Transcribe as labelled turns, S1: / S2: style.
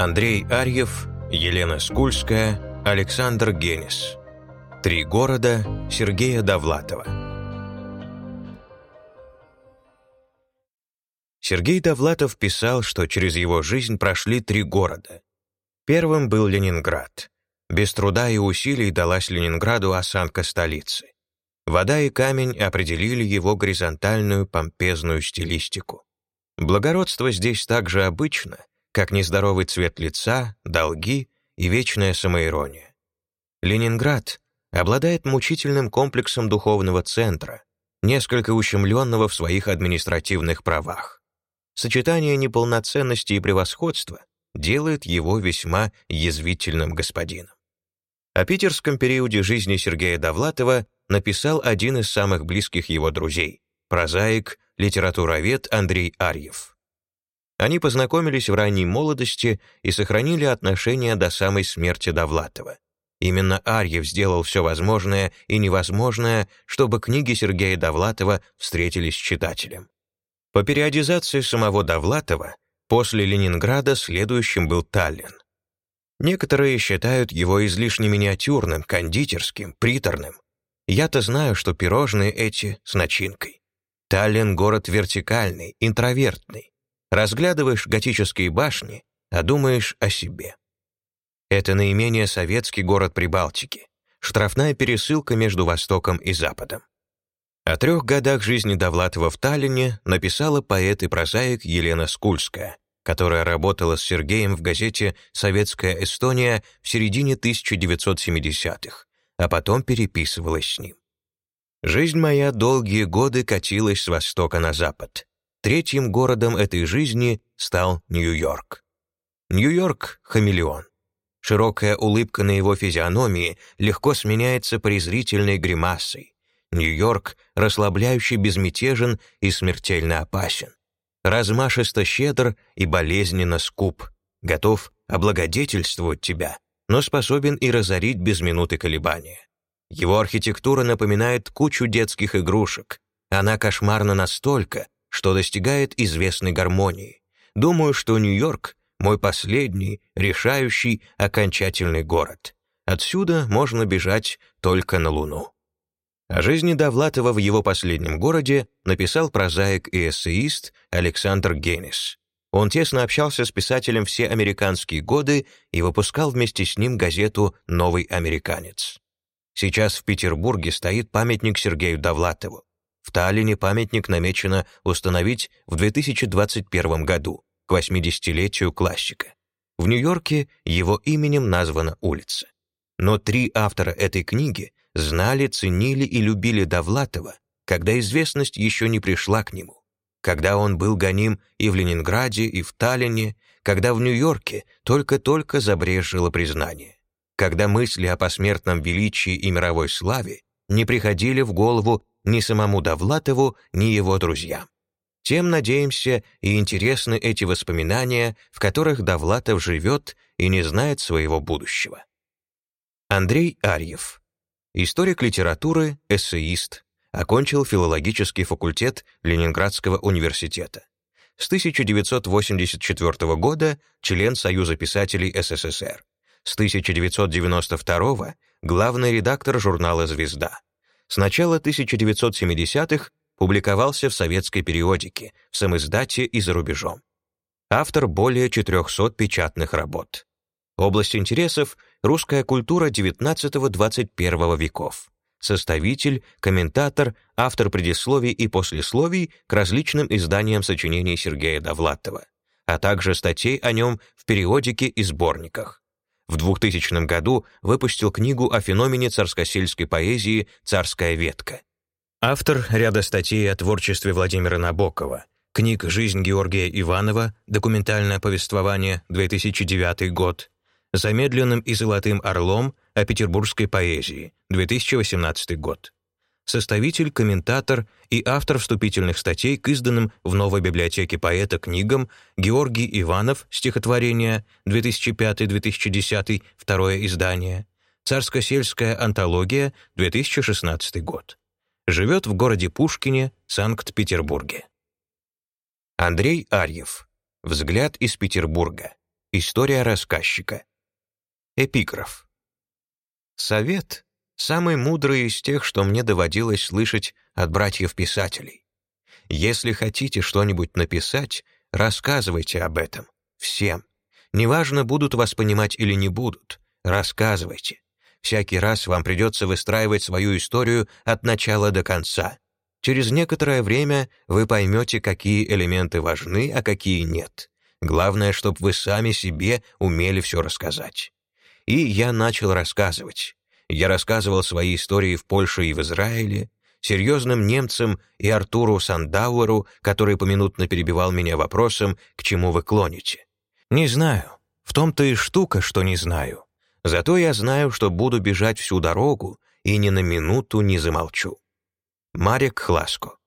S1: Андрей Арьев, Елена Скульская, Александр Генис. Три города Сергея Довлатова. Сергей Довлатов писал, что через его жизнь прошли три города. Первым был Ленинград. Без труда и усилий далась Ленинграду осанка столицы. Вода и камень определили его горизонтальную помпезную стилистику. Благородство здесь так же обычно, как нездоровый цвет лица, долги и вечная самоирония. Ленинград обладает мучительным комплексом духовного центра, несколько ущемленного в своих административных правах. Сочетание неполноценности и превосходства делает его весьма язвительным господином. О питерском периоде жизни Сергея Довлатова написал один из самых близких его друзей, прозаик, литературовед Андрей Арьев. Они познакомились в ранней молодости и сохранили отношения до самой смерти Довлатова. Именно Арьев сделал все возможное и невозможное, чтобы книги Сергея Довлатова встретились с читателем. По периодизации самого Довлатова после Ленинграда следующим был Таллин. Некоторые считают его излишне миниатюрным, кондитерским, приторным. Я-то знаю, что пирожные эти с начинкой. Таллин — город вертикальный, интровертный. Разглядываешь готические башни, а думаешь о себе. Это наименее советский город Прибалтики, штрафная пересылка между Востоком и Западом. О трех годах жизни Довлатова в Таллине написала поэт и прозаик Елена Скульская, которая работала с Сергеем в газете «Советская Эстония» в середине 1970-х, а потом переписывалась с ним. Жизнь моя долгие годы катилась с востока на запад. Третьим городом этой жизни стал Нью-Йорк. Нью-Йорк — хамелеон. Широкая улыбка на его физиономии легко сменяется презрительной гримасой. Нью-Йорк расслабляющий безмятежен и смертельно опасен. Размашисто щедр и болезненно скуп, готов облагодетельствовать тебя, но способен и разорить без минуты колебания. Его архитектура напоминает кучу детских игрушек. Она кошмарна настолько, что достигает известной гармонии. Думаю, что Нью-Йорк — мой последний, решающий, окончательный город. Отсюда можно бежать только на Луну. О жизни Довлатова в его последнем городе написал прозаик и эссеист Александр Генис. Он тесно общался с писателем все американские годы и выпускал вместе с ним газету «Новый американец». Сейчас в Петербурге стоит памятник Сергею Довлатову. В Таллине памятник намечено установить в 2021 году, к 80-летию классика. В Нью-Йорке его именем названа улица. Но три автора этой книги знали, ценили и любили Довлатова, когда известность еще не пришла к нему, когда он был гоним и в Ленинграде, и в Таллине, когда в Нью-Йорке только-только забрежило признание когда мысли о посмертном величии и мировой славе не приходили в голову ни самому Довлатову, ни его друзьям. Тем, надеемся, и интересны эти воспоминания, в которых Довлатов живет и не знает своего будущего. Андрей Арьев. Историк литературы, эссеист. Окончил филологический факультет Ленинградского университета. С 1984 года член Союза писателей СССР. С 1992 главный редактор журнала «Звезда». С начала 1970-х публиковался в советской периодике, в самиздате и за рубежом. Автор более 400 печатных работ. Область интересов — русская культура XIX-XXI веков. Составитель, комментатор, автор предисловий и послесловий к различным изданиям сочинений Сергея Довлатова, а также статей о нем в периодике и сборниках. В 2000 году выпустил книгу о феномене царскосельской поэзии «Царская ветка». Автор ряда статей о творчестве Владимира Набокова, книг «Жизнь Георгия Иванова», документальное повествование, 2009 год, «Замедленным и золотым орлом» о петербургской поэзии, 2018 год составитель, комментатор и автор вступительных статей к изданным в новой библиотеке поэта книгам Георгий Иванов «Стихотворение» 2005-2010, второе издание, «Царско-сельская антология» 2016 год. Живет в городе Пушкине, Санкт-Петербурге. Андрей Арьев. Взгляд из Петербурга. История рассказчика. Эпиграф. Совет — самый мудрый из тех, что мне доводилось слышать от братьев-писателей. Если хотите что-нибудь написать, рассказывайте об этом. Всем. Неважно, будут вас понимать или не будут. Рассказывайте. Всякий раз вам придется выстраивать свою историю от начала до конца. Через некоторое время вы поймете, какие элементы важны, а какие нет. Главное, чтобы вы сами себе умели все рассказать. И я начал рассказывать. Я рассказывал свои истории в Польше и в Израиле, серьезным немцам и Артуру Сандауэру, который поминутно перебивал меня вопросом, к чему вы клоните. Не знаю. В том-то и штука, что не знаю. Зато я знаю, что буду бежать всю дорогу и ни на минуту не замолчу. Марек Хласко